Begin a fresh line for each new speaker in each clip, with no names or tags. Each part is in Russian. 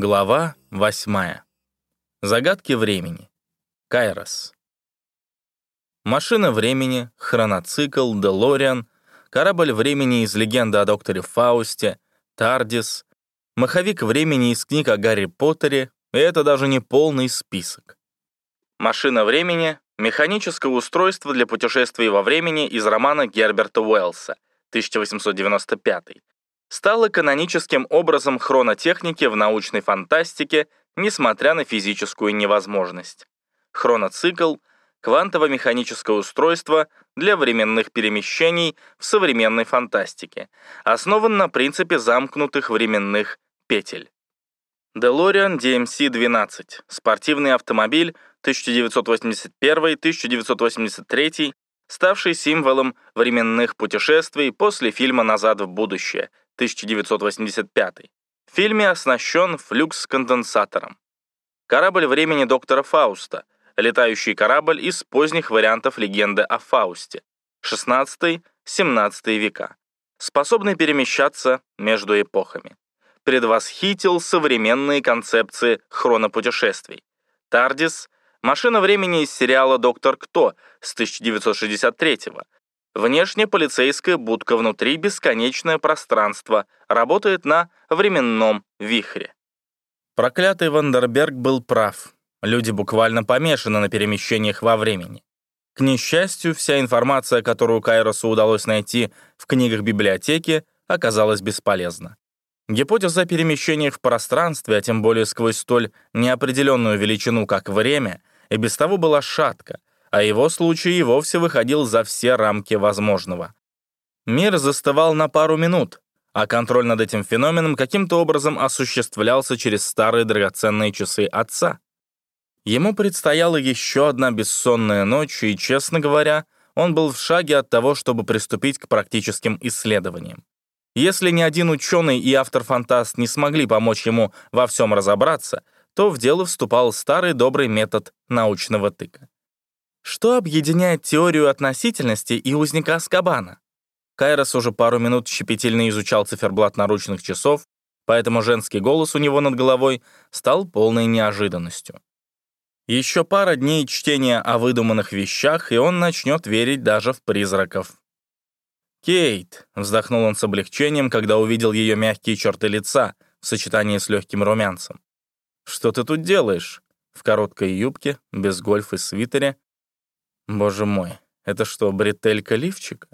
Глава 8. Загадки времени. Кайрос. Машина времени, хроноцикл, Делориан, корабль времени из легенды о докторе Фаусте, Тардис, маховик времени из книг о Гарри Поттере, это даже не полный список. Машина времени — механическое устройство для путешествий во времени из романа Герберта Уэллса, 1895 стало каноническим образом хронотехники в научной фантастике, несмотря на физическую невозможность. Хроноцикл — квантово-механическое устройство для временных перемещений в современной фантастике, основан на принципе замкнутых временных петель. DeLorean DMC-12 — спортивный автомобиль 1981-1983, ставший символом временных путешествий после фильма «Назад в будущее» 1985. В фильме оснащен флюкс-конденсатором. Корабль времени доктора Фауста, летающий корабль из поздних вариантов легенды о Фаусте, 16-17 века, способный перемещаться между эпохами. Предвосхитил современные концепции хронопутешествий. Тардис — машина времени из сериала «Доктор Кто» с 1963 года, Внешне полицейская будка, внутри бесконечное пространство, работает на временном вихре. Проклятый Вандерберг был прав. Люди буквально помешаны на перемещениях во времени. К несчастью, вся информация, которую Кайросу удалось найти в книгах библиотеки, оказалась бесполезна. Гипотеза о перемещениях в пространстве, а тем более сквозь столь неопределенную величину, как время, и без того была шатка, а его случай и вовсе выходил за все рамки возможного. Мир застывал на пару минут, а контроль над этим феноменом каким-то образом осуществлялся через старые драгоценные часы отца. Ему предстояла еще одна бессонная ночь, и, честно говоря, он был в шаге от того, чтобы приступить к практическим исследованиям. Если ни один ученый и автор-фантаст не смогли помочь ему во всем разобраться, то в дело вступал старый добрый метод научного тыка. Что объединяет теорию относительности и узника Аскабана? Кайрос уже пару минут щепетильно изучал циферблат наручных часов, поэтому женский голос у него над головой стал полной неожиданностью. Еще пара дней чтения о выдуманных вещах, и он начнет верить даже в призраков. «Кейт», — вздохнул он с облегчением, когда увидел ее мягкие черты лица в сочетании с легким румянцем. «Что ты тут делаешь?» В короткой юбке, без гольф и свитере, Боже мой, это что, бретелька лифчика?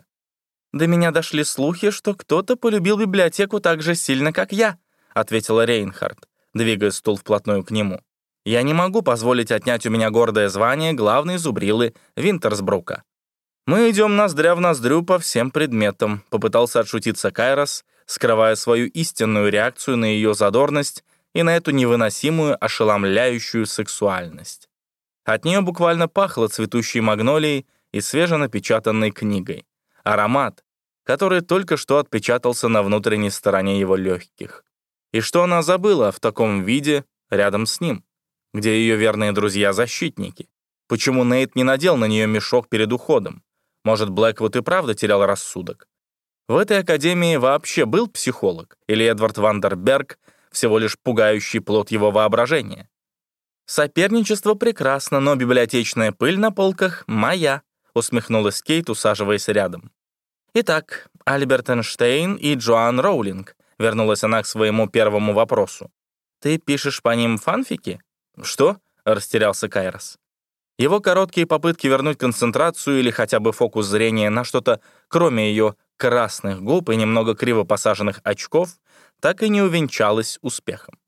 До меня дошли слухи, что кто-то полюбил библиотеку так же сильно, как я, ответила Рейнхард, двигая стул вплотную к нему. Я не могу позволить отнять у меня гордое звание главной зубрилы Винтерсбрука. Мы идем ноздря в ноздрю по всем предметам, попытался отшутиться Кайрос, скрывая свою истинную реакцию на ее задорность и на эту невыносимую ошеломляющую сексуальность. От нее буквально пахло цветущей магнолией и свеженапечатанной книгой. Аромат, который только что отпечатался на внутренней стороне его легких. И что она забыла в таком виде рядом с ним? Где ее верные друзья-защитники? Почему Нейт не надел на нее мешок перед уходом? Может, Блэквуд и правда терял рассудок? В этой академии вообще был психолог? Или Эдвард Вандерберг всего лишь пугающий плод его воображения? «Соперничество прекрасно, но библиотечная пыль на полках моя», усмехнулась Кейт, усаживаясь рядом. «Итак, Альберт Эйнштейн и Джоан Роулинг», вернулась она к своему первому вопросу. «Ты пишешь по ним фанфики?» «Что?» — растерялся Кайрос. Его короткие попытки вернуть концентрацию или хотя бы фокус зрения на что-то, кроме ее красных губ и немного криво посаженных очков, так и не увенчалось успехом.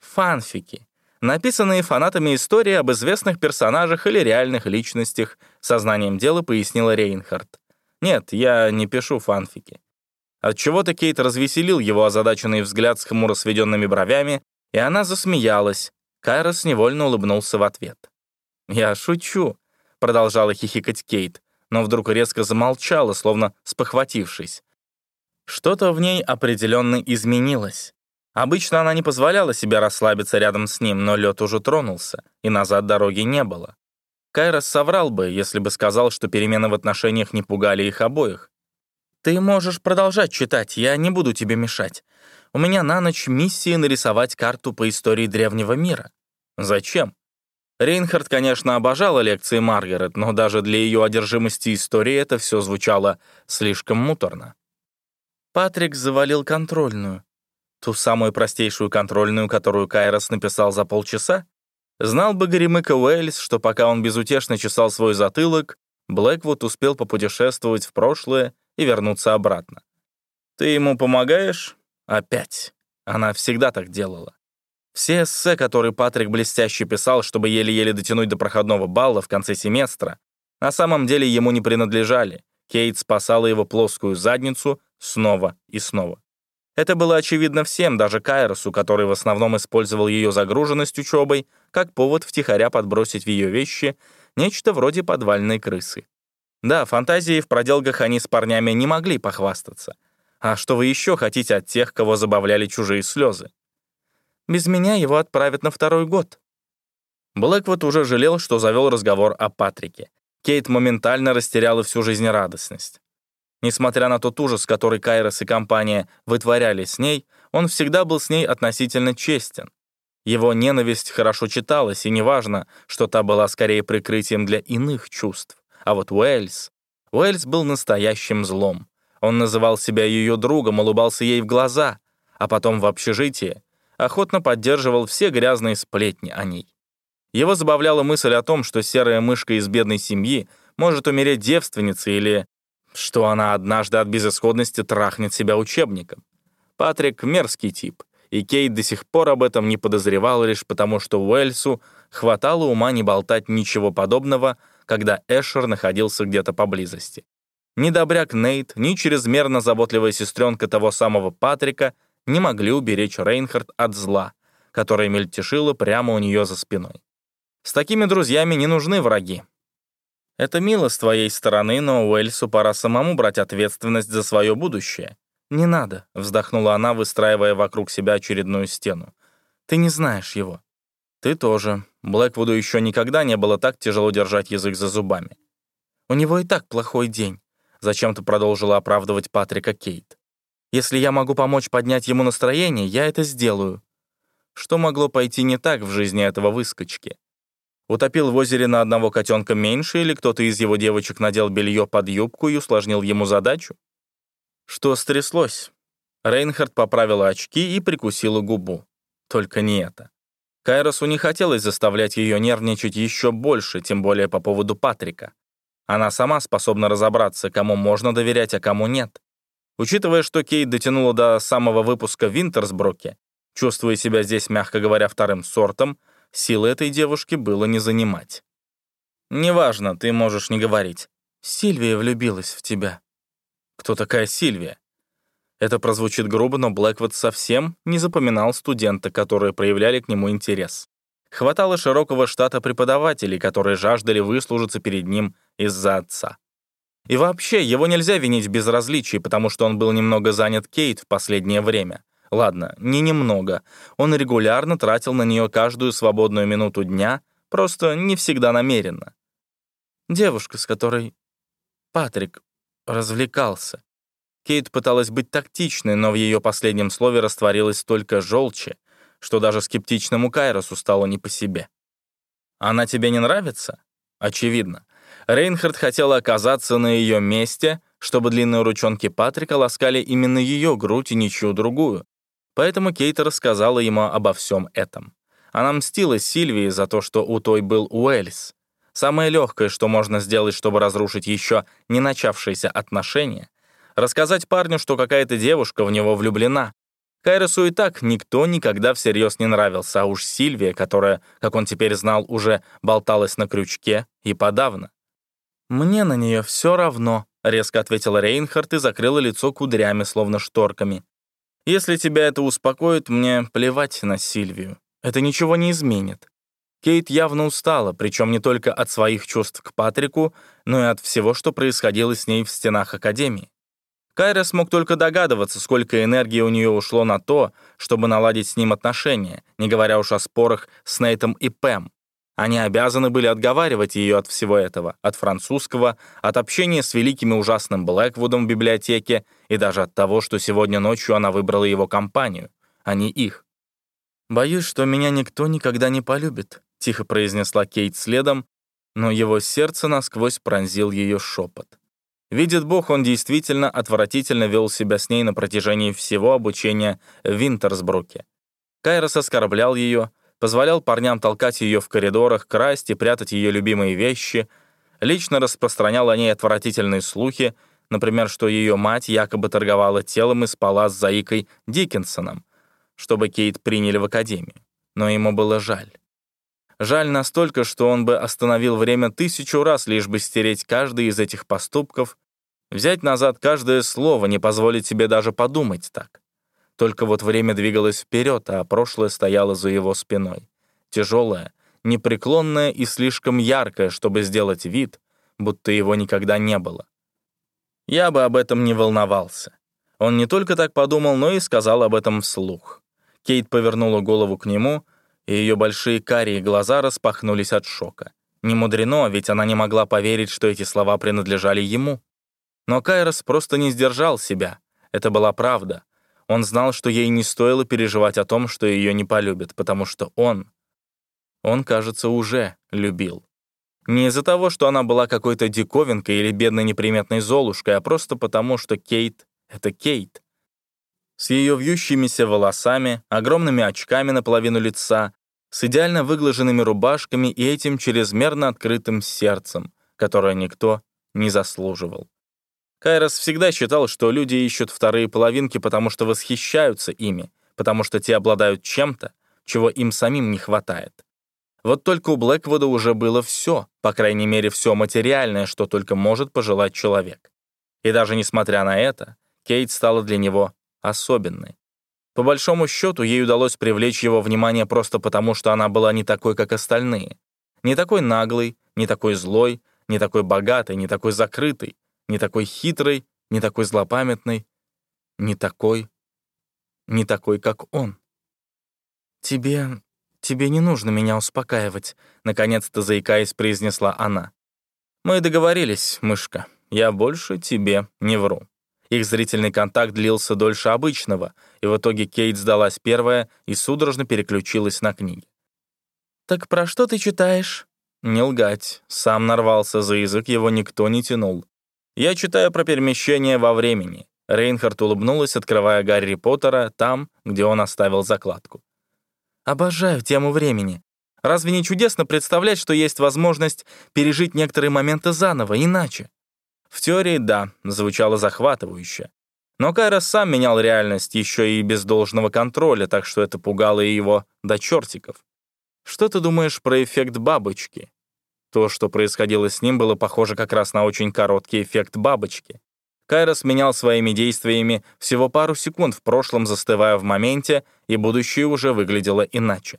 Фанфики написанные фанатами истории об известных персонажах или реальных личностях, сознанием дела пояснила Рейнхард. Нет, я не пишу фанфики. Отчего-то Кейт развеселил его озадаченный взгляд с хмуро сведенными бровями, и она засмеялась. Кайрос невольно улыбнулся в ответ. «Я шучу», — продолжала хихикать Кейт, но вдруг резко замолчала, словно спохватившись. Что-то в ней определенно изменилось. Обычно она не позволяла себе расслабиться рядом с ним, но лед уже тронулся, и назад дороги не было. Кайрос соврал бы, если бы сказал, что перемены в отношениях не пугали их обоих. «Ты можешь продолжать читать, я не буду тебе мешать. У меня на ночь миссия нарисовать карту по истории древнего мира. Зачем? Рейнхард, конечно, обожала лекции Маргарет, но даже для ее одержимости историей это все звучало слишком муторно. Патрик завалил контрольную. Ту самую простейшую контрольную, которую Кайрос написал за полчаса? Знал бы Горемыка Уэльс, что пока он безутешно чесал свой затылок, Блэквуд успел попутешествовать в прошлое и вернуться обратно. «Ты ему помогаешь?» «Опять». Она всегда так делала. Все эссе, которые Патрик блестяще писал, чтобы еле-еле дотянуть до проходного балла в конце семестра, на самом деле ему не принадлежали. Кейт спасала его плоскую задницу снова и снова. Это было очевидно всем, даже Кайросу, который в основном использовал ее загруженность учебой как повод втихаря подбросить в ее вещи нечто вроде подвальной крысы. Да, фантазии в проделках они с парнями не могли похвастаться. А что вы еще хотите от тех, кого забавляли чужие слезы? Без меня его отправят на второй год». Блэквуд уже жалел, что завел разговор о Патрике. Кейт моментально растеряла всю жизнерадостность. Несмотря на тот ужас, который Кайрос и компания вытворяли с ней, он всегда был с ней относительно честен. Его ненависть хорошо читалась, и неважно, что та была скорее прикрытием для иных чувств. А вот Уэльс... Уэльс был настоящим злом. Он называл себя ее другом, улыбался ей в глаза, а потом в общежитии охотно поддерживал все грязные сплетни о ней. Его забавляла мысль о том, что серая мышка из бедной семьи может умереть девственницей или что она однажды от безысходности трахнет себя учебником. Патрик — мерзкий тип, и Кейт до сих пор об этом не подозревал лишь потому, что Уэльсу хватало ума не болтать ничего подобного, когда Эшер находился где-то поблизости. Ни добряк Нейт, ни чрезмерно заботливая сестренка того самого Патрика не могли уберечь Рейнхард от зла, которое мельтешило прямо у нее за спиной. С такими друзьями не нужны враги. Это мило с твоей стороны, но Уэльсу пора самому брать ответственность за свое будущее. «Не надо», — вздохнула она, выстраивая вокруг себя очередную стену. «Ты не знаешь его». «Ты тоже. Блэквуду еще никогда не было так тяжело держать язык за зубами». «У него и так плохой день», — зачем-то продолжила оправдывать Патрика Кейт. Если я могу помочь поднять ему настроение, я это сделаю. Что могло пойти не так в жизни этого выскочки? Утопил в озере на одного котенка меньше, или кто-то из его девочек надел белье под юбку и усложнил ему задачу? Что стряслось? Рейнхард поправила очки и прикусила губу. Только не это. Кайросу не хотелось заставлять ее нервничать еще больше, тем более по поводу Патрика. Она сама способна разобраться, кому можно доверять, а кому нет. Учитывая, что Кейт дотянула до самого выпуска в Винтерсброке, чувствуя себя здесь, мягко говоря, вторым сортом, силы этой девушки было не занимать. «Неважно, ты можешь не говорить. Сильвия влюбилась в тебя». «Кто такая Сильвия?» Это прозвучит грубо, но Блэквуд совсем не запоминал студента, которые проявляли к нему интерес. Хватало широкого штата преподавателей, которые жаждали выслужиться перед ним из-за отца. И вообще, его нельзя винить в безразличии, потому что он был немного занят Кейт в последнее время. Ладно, не немного. Он регулярно тратил на нее каждую свободную минуту дня, просто не всегда намеренно. Девушка, с которой Патрик развлекался. Кейт пыталась быть тактичной, но в ее последнем слове растворилась столько желчи, что даже скептичному Кайросу стало не по себе. «Она тебе не нравится?» Очевидно. Рейнхард хотела оказаться на ее месте, чтобы длинные ручонки Патрика ласкали именно ее грудь и ничью другую. Поэтому Кейт рассказала ему обо всем этом. Она мстила Сильвии за то, что у той был Уэльс. Самое легкое, что можно сделать, чтобы разрушить еще не начавшиеся отношения, рассказать парню, что какая-то девушка в него влюблена. Кайросу и так никто никогда всерьез не нравился, а уж Сильвия, которая, как он теперь знал, уже болталась на крючке, и подавно. «Мне на нее все равно», — резко ответила Рейнхард и закрыла лицо кудрями, словно шторками. «Если тебя это успокоит, мне плевать на Сильвию. Это ничего не изменит». Кейт явно устала, причем не только от своих чувств к Патрику, но и от всего, что происходило с ней в стенах Академии. Кайра смог только догадываться, сколько энергии у нее ушло на то, чтобы наладить с ним отношения, не говоря уж о спорах с Нейтом и Пэм. Они обязаны были отговаривать ее от всего этого, от французского, от общения с великим и ужасным Блэквудом в библиотеке и даже от того, что сегодня ночью она выбрала его компанию, а не их. «Боюсь, что меня никто никогда не полюбит», — тихо произнесла Кейт следом, но его сердце насквозь пронзил ее шепот. Видит Бог, он действительно отвратительно вел себя с ней на протяжении всего обучения в Винтерсбруке. Кайрос оскорблял ее, позволял парням толкать ее в коридорах, красть и прятать ее любимые вещи, лично распространял о ней отвратительные слухи, например, что ее мать якобы торговала телом и спала с Заикой Диккенсоном, чтобы Кейт приняли в академию. Но ему было жаль. Жаль настолько, что он бы остановил время тысячу раз, лишь бы стереть каждый из этих поступков, взять назад каждое слово, не позволить себе даже подумать так. Только вот время двигалось вперед, а прошлое стояло за его спиной. Тяжелое, непреклонное и слишком яркое, чтобы сделать вид, будто его никогда не было. Я бы об этом не волновался. Он не только так подумал, но и сказал об этом вслух. Кейт повернула голову к нему, и ее большие карие глаза распахнулись от шока. Не мудрено, ведь она не могла поверить, что эти слова принадлежали ему. Но Кайрос просто не сдержал себя. Это была правда. Он знал, что ей не стоило переживать о том, что ее не полюбят, потому что он... Он, кажется, уже любил. Не из-за того, что она была какой-то диковинкой или бедной неприметной золушкой, а просто потому, что Кейт — это Кейт с ее вьющимися волосами, огромными очками наполовину лица, с идеально выглаженными рубашками и этим чрезмерно открытым сердцем, которое никто не заслуживал. Кайрос всегда считал, что люди ищут вторые половинки, потому что восхищаются ими, потому что те обладают чем-то, чего им самим не хватает. Вот только у Блэквуда уже было все, по крайней мере, все материальное, что только может пожелать человек. И даже несмотря на это, Кейт стала для него особенной. По большому счету, ей удалось привлечь его внимание просто потому, что она была не такой, как остальные. Не такой наглый, не такой злой, не такой богатый, не такой закрытый, не такой хитрый, не такой злопамятный, не такой, не такой, как он. «Тебе... тебе не нужно меня успокаивать», — наконец-то заикаясь, произнесла она. «Мы договорились, мышка. Я больше тебе не вру». Их зрительный контакт длился дольше обычного, и в итоге Кейт сдалась первая и судорожно переключилась на книги. «Так про что ты читаешь?» «Не лгать. Сам нарвался за язык, его никто не тянул. Я читаю про перемещение во времени». Рейнхард улыбнулась, открывая Гарри Поттера там, где он оставил закладку. «Обожаю тему времени. Разве не чудесно представлять, что есть возможность пережить некоторые моменты заново, иначе?» В теории, да, звучало захватывающе. Но Кайрос сам менял реальность еще и без должного контроля, так что это пугало и его до чертиков. Что ты думаешь про эффект бабочки? То, что происходило с ним, было похоже как раз на очень короткий эффект бабочки. Кайрос менял своими действиями всего пару секунд в прошлом, застывая в моменте, и будущее уже выглядело иначе.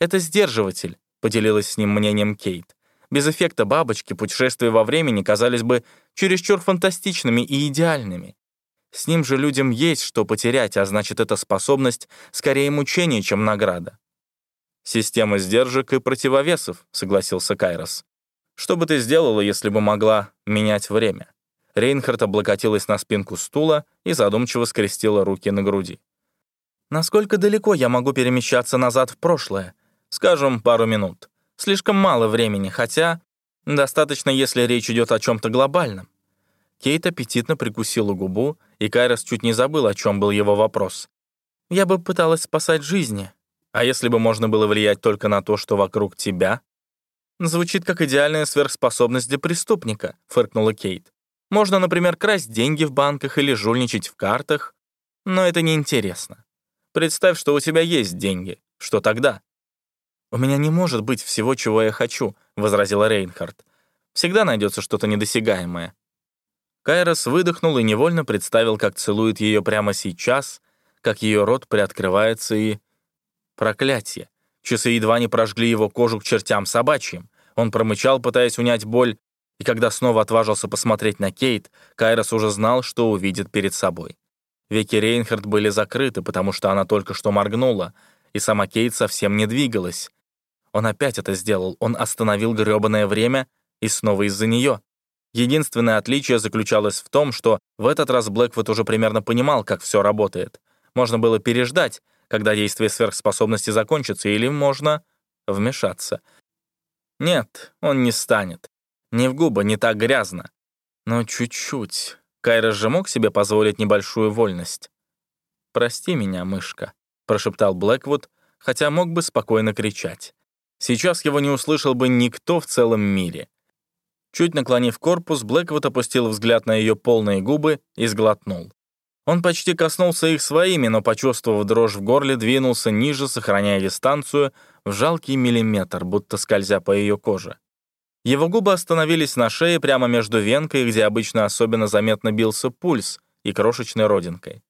«Это сдерживатель», — поделилась с ним мнением Кейт. Без эффекта бабочки путешествия во времени казались бы чересчур фантастичными и идеальными. С ним же людям есть что потерять, а значит, эта способность скорее мучение, чем награда. «Система сдержек и противовесов», — согласился Кайрос. «Что бы ты сделала, если бы могла менять время?» Рейнхард облокотилась на спинку стула и задумчиво скрестила руки на груди. «Насколько далеко я могу перемещаться назад в прошлое? Скажем, пару минут. Слишком мало времени, хотя достаточно, если речь идет о чем-то глобальном. Кейт аппетитно прикусила губу, и Кайрос чуть не забыл, о чем был его вопрос. «Я бы пыталась спасать жизни. А если бы можно было влиять только на то, что вокруг тебя?» «Звучит как идеальная сверхспособность для преступника», — фыркнула Кейт. «Можно, например, красть деньги в банках или жульничать в картах. Но это неинтересно. Представь, что у тебя есть деньги. Что тогда?» «У меня не может быть всего, чего я хочу», — возразила Рейнхард. «Всегда найдется что-то недосягаемое». Кайрос выдохнул и невольно представил, как целует ее прямо сейчас, как ее рот приоткрывается и... Проклятие. Часы едва не прожгли его кожу к чертям собачьим. Он промычал, пытаясь унять боль, и когда снова отважился посмотреть на Кейт, Кайрос уже знал, что увидит перед собой. Веки Рейнхард были закрыты, потому что она только что моргнула, и сама Кейт совсем не двигалась, Он опять это сделал. Он остановил грёбаное время и снова из-за нее. Единственное отличие заключалось в том, что в этот раз Блэквуд уже примерно понимал, как все работает. Можно было переждать, когда действие сверхспособности закончится, или можно вмешаться. Нет, он не станет. Не в губы, не так грязно. Но чуть-чуть. Кайрос же мог себе позволить небольшую вольность. «Прости меня, мышка», — прошептал Блэквуд, хотя мог бы спокойно кричать. Сейчас его не услышал бы никто в целом мире. Чуть наклонив корпус, Блэквуд опустил взгляд на ее полные губы и сглотнул. Он почти коснулся их своими, но, почувствовав дрожь в горле, двинулся ниже, сохраняя дистанцию в жалкий миллиметр, будто скользя по ее коже. Его губы остановились на шее прямо между венкой, где обычно особенно заметно бился пульс, и крошечной родинкой.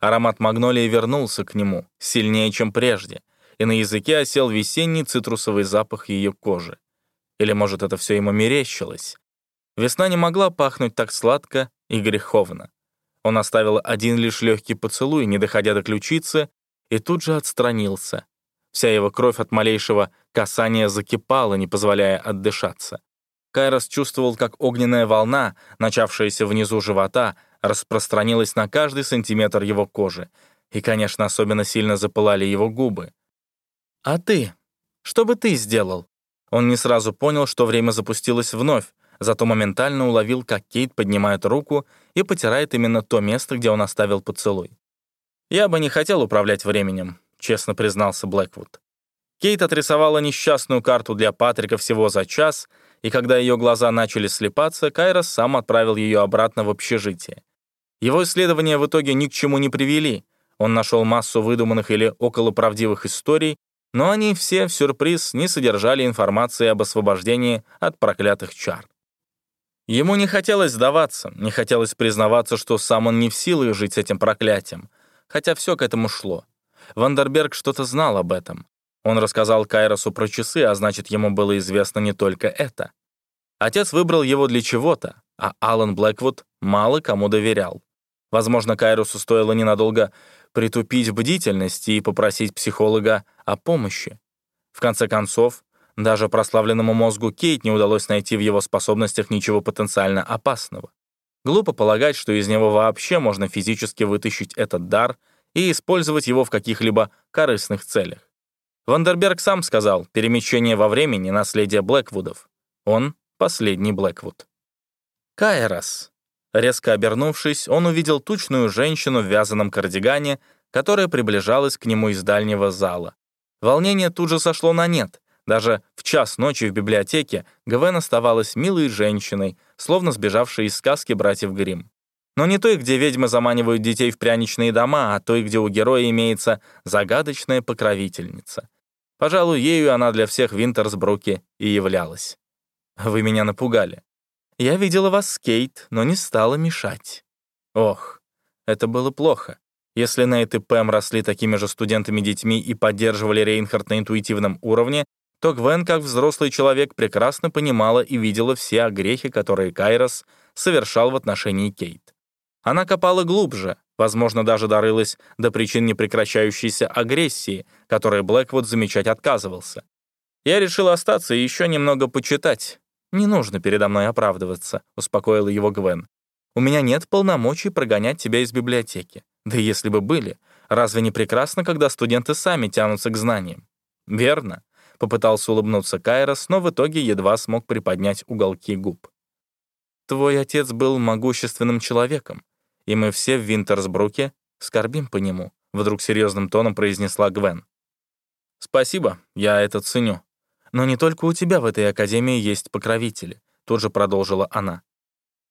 Аромат магнолии вернулся к нему, сильнее, чем прежде, и на языке осел весенний цитрусовый запах ее кожи. Или, может, это все ему мерещилось? Весна не могла пахнуть так сладко и греховно. Он оставил один лишь легкий поцелуй, не доходя до ключицы, и тут же отстранился. Вся его кровь от малейшего касания закипала, не позволяя отдышаться. Кайрос чувствовал, как огненная волна, начавшаяся внизу живота, распространилась на каждый сантиметр его кожи, и, конечно, особенно сильно запылали его губы. «А ты? Что бы ты сделал?» Он не сразу понял, что время запустилось вновь, зато моментально уловил, как Кейт поднимает руку и потирает именно то место, где он оставил поцелуй. «Я бы не хотел управлять временем», — честно признался Блэквуд. Кейт отрисовала несчастную карту для Патрика всего за час, и когда ее глаза начали слепаться, Кайрос сам отправил ее обратно в общежитие. Его исследования в итоге ни к чему не привели. Он нашел массу выдуманных или околоправдивых историй, но они все, в сюрприз, не содержали информации об освобождении от проклятых чар. Ему не хотелось сдаваться, не хотелось признаваться, что сам он не в силах жить с этим проклятием, хотя все к этому шло. Вандерберг что-то знал об этом. Он рассказал Кайросу про часы, а значит, ему было известно не только это. Отец выбрал его для чего-то, а Алан Блэквуд мало кому доверял. Возможно, Кайросу стоило ненадолго притупить бдительность и попросить психолога о помощи. В конце концов, даже прославленному мозгу Кейт не удалось найти в его способностях ничего потенциально опасного. Глупо полагать, что из него вообще можно физически вытащить этот дар и использовать его в каких-либо корыстных целях. Вандерберг сам сказал, перемещение во времени — наследие Блэквудов. Он — последний Блэквуд. Кайрос. Резко обернувшись, он увидел тучную женщину в вязаном кардигане, которая приближалась к нему из дальнего зала. Волнение тут же сошло на нет. Даже в час ночи в библиотеке Гвен оставалась милой женщиной, словно сбежавшей из сказки братьев Гримм. Но не той, где ведьмы заманивают детей в пряничные дома, а той, где у героя имеется загадочная покровительница. Пожалуй, ею она для всех в Винтерсбруке и являлась. Вы меня напугали. Я видела вас с Кейт, но не стала мешать. Ох, это было плохо. Если Нейт и Пэм росли такими же студентами-детьми и поддерживали Рейнхард на интуитивном уровне, то Гвен, как взрослый человек, прекрасно понимала и видела все огрехи, которые Кайрос совершал в отношении Кейт. Она копала глубже, возможно, даже дорылась до причин непрекращающейся агрессии, которой Блэквуд замечать отказывался. «Я решил остаться и еще немного почитать. Не нужно передо мной оправдываться», — успокоила его Гвен. «У меня нет полномочий прогонять тебя из библиотеки. Да если бы были, разве не прекрасно, когда студенты сами тянутся к знаниям?» «Верно. Попытался улыбнуться Кайрос, но в итоге едва смог приподнять уголки губ. «Твой отец был могущественным человеком, и мы все в Винтерсбруке скорбим по нему», вдруг серьезным тоном произнесла Гвен. «Спасибо, я это ценю. Но не только у тебя в этой академии есть покровители», тут же продолжила она.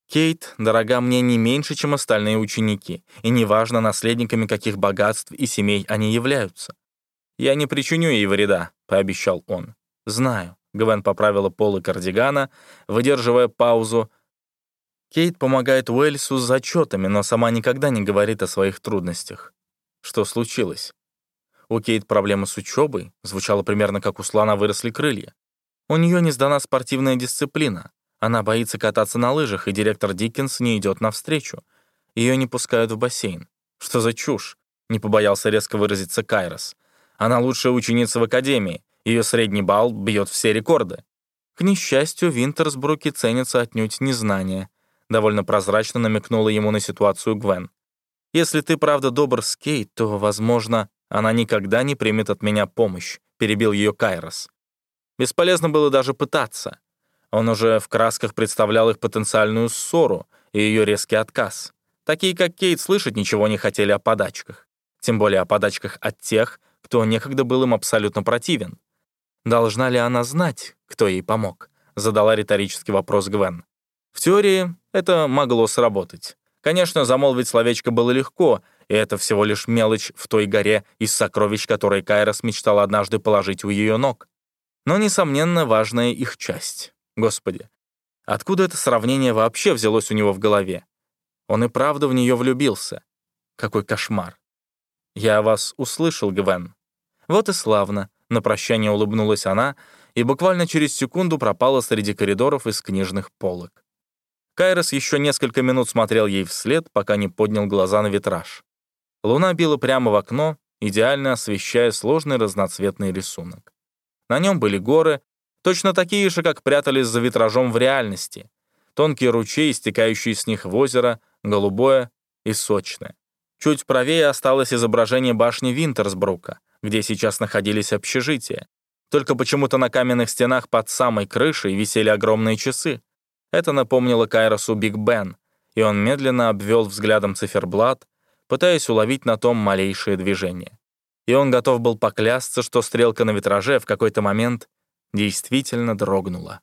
Кейт дорога мне не меньше, чем остальные ученики, и неважно, наследниками каких богатств и семей они являются. «Я не причиню ей вреда», — пообещал он. «Знаю». Гвен поправила полы кардигана, выдерживая паузу. Кейт помогает Уэльсу с зачетами, но сама никогда не говорит о своих трудностях. Что случилось? У Кейт проблемы с учебой, звучало примерно как у слона выросли крылья. У нее не сдана спортивная дисциплина. Она боится кататься на лыжах, и директор Диккенс не идет навстречу. Ее не пускают в бассейн. Что за чушь? Не побоялся резко выразиться Кайрос. Она лучшая ученица в академии, Ее средний балл бьет все рекорды. К несчастью, в Винтерсбруке ценится отнюдь незнание. Довольно прозрачно намекнула ему на ситуацию Гвен. «Если ты правда добр с Кейт, то, возможно, она никогда не примет от меня помощь», — перебил ее Кайрос. Бесполезно было даже пытаться. Он уже в красках представлял их потенциальную ссору и ее резкий отказ. Такие, как Кейт, слышать ничего не хотели о подачках. Тем более о подачках от тех, кто некогда был им абсолютно противен. Должна ли она знать, кто ей помог? Задала риторический вопрос Гвен. В теории это могло сработать. Конечно, замолвить словечко было легко, и это всего лишь мелочь в той горе из сокровищ, которые Кайрос мечтал однажды положить у ее ног. Но, несомненно, важная их часть. Господи, откуда это сравнение вообще взялось у него в голове? Он и правда в нее влюбился. Какой кошмар. «Я вас услышал, Гвен». Вот и славно. На прощание улыбнулась она и буквально через секунду пропала среди коридоров из книжных полок. Кайрос еще несколько минут смотрел ей вслед, пока не поднял глаза на витраж. Луна била прямо в окно, идеально освещая сложный разноцветный рисунок. На нем были горы, точно такие же, как прятались за витражом в реальности. Тонкие ручей, стекающие с них в озеро, голубое и сочное. Чуть правее осталось изображение башни Винтерсбрука, где сейчас находились общежития. Только почему-то на каменных стенах под самой крышей висели огромные часы. Это напомнило Кайросу Биг Бен, и он медленно обвел взглядом циферблат, пытаясь уловить на том малейшее движение. И он готов был поклясться, что стрелка на витраже в какой-то момент действительно дрогнула.